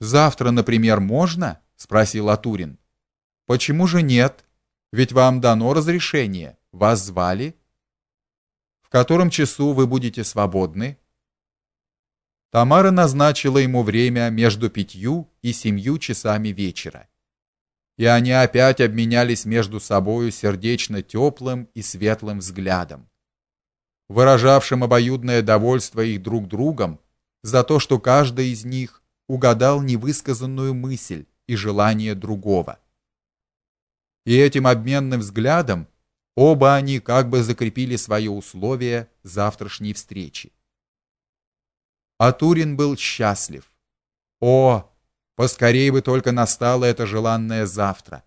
Завтра, например, можно? спросил Атурин. Почему же нет? Ведь вам дано разрешение. Вас звали? В котором часу вы будете свободны? Тамара назначила ему время между пятью и семью часами вечера. И они опять обменялись между собою сердечно теплым и светлым взглядом, выражавшим обоюдное довольство их друг другом за то, что каждый из них угадал невысказанную мысль и желание другого. И этим обменным взглядом оба они как бы закрепили свое условие завтрашней встречи. А Турин был счастлив. О, поскорей бы только настало это желанное завтра.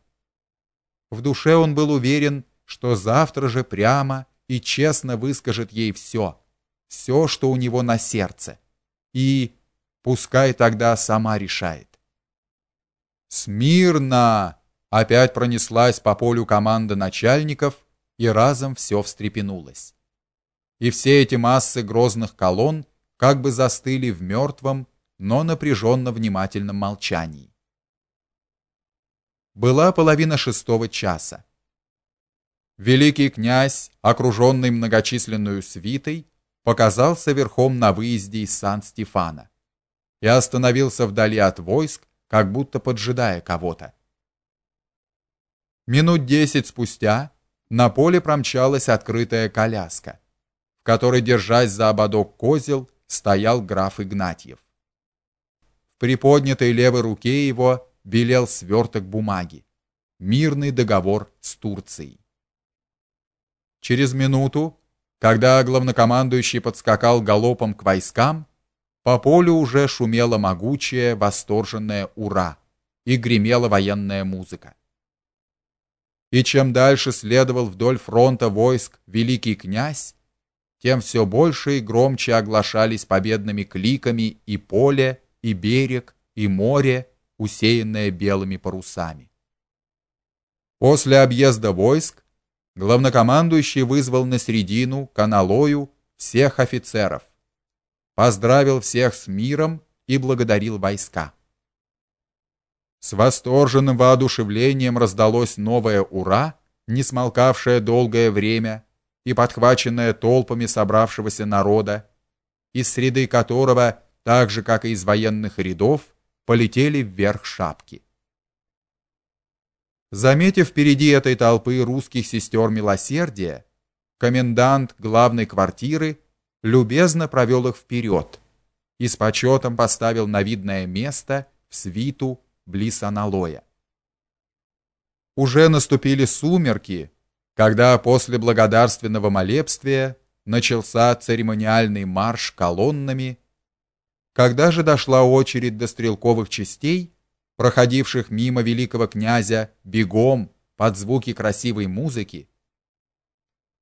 В душе он был уверен, что завтра же прямо и честно выскажет ей все, все, что у него на сердце. И Пускай тогда сама решает. Смирно! Опять пронеслась по полю команда начальников, и разом все встрепенулось. И все эти массы грозных колонн как бы застыли в мертвом, но напряженно внимательном молчании. Была половина шестого часа. Великий князь, окруженный многочисленной свитой, показался верхом на выезде из Сан-Стефана и остановился вдали от войск, как будто поджидая кого-то. Минут десять спустя на поле промчалась открытая коляска, в которой, держась за ободок козел, стоял граф Игнатьев. В приподнятой левой руке его белел сверток бумаги, мирный договор с Турцией. Через минуту, когда главнокомандующий подскакал галопом к войскам, по полю уже шумело могучее, восторженное ура, и гремела военная музыка. И чем дальше следовал вдоль фронта войск великий князь, тем все больше и громче оглашались победными кликами и поле, и берег, и море, усеянное белыми парусами. После объезда войск главнокомандующий вызвал на середину каналою всех офицеров поздравил всех с миром и благодарил войска. С восторженным воодушевлением раздалось новое ура, не смолкавшее долгое время и подхваченное толпами собравшегося народа, из среды которого, так же как и из военных рядов, полетели вверх шапки. Заметив впереди этой толпы русских сестер милосердия, комендант главной квартиры любезно провел их вперед и с почетом поставил на видное место в свиту близ аналоя. Уже наступили сумерки, когда после благодарственного молебствия начался церемониальный марш колоннами. Когда же дошла очередь до стрелковых частей, проходивших мимо великого князя бегом под звуки красивой музыки,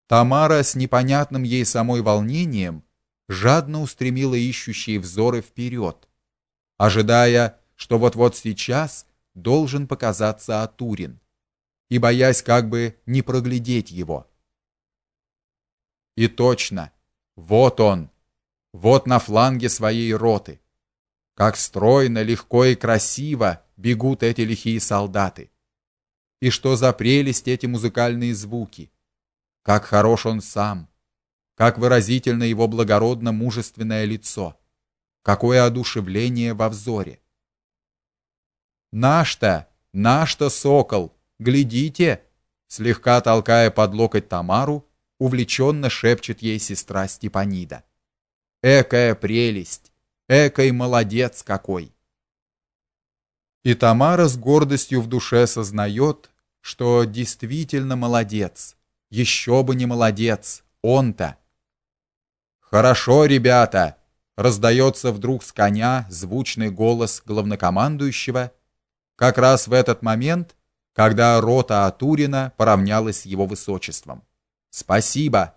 Тамара с непонятным ей самой волнением жадно устремила ищущие взоры вперед, ожидая, что вот-вот сейчас должен показаться Атурин, и боясь как бы не проглядеть его. И точно, вот он, вот на фланге своей роты. Как стройно, легко и красиво бегут эти лихие солдаты. И что за прелесть эти музыкальные звуки! Как хорош он сам, как выразительно его благородно-мужественное лицо, какое одушевление во взоре. Наш-то, наш-то сокол, глядите, слегка толкая под локоть Тамару, увлеченно шепчет ей сестра Степанида. Экая прелесть, экой молодец какой. И Тамара с гордостью в душе сознает, что действительно молодец еще бы не молодец, он-то. Хорошо, ребята, раздается вдруг с коня звучный голос главнокомандующего, как раз в этот момент, когда рота Атурина поравнялась с его высочеством. Спасибо.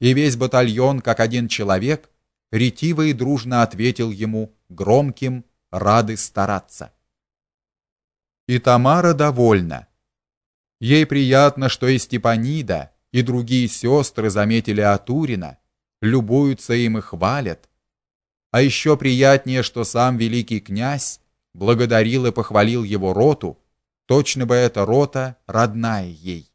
И весь батальон, как один человек, ретиво и дружно ответил ему громким рады стараться. И Тамара довольна. Ей приятно, что и Степанида, и другие сестры заметили Атурина, любуются им и хвалят. А еще приятнее, что сам великий князь благодарил и похвалил его роту, точно бы эта рота родная ей.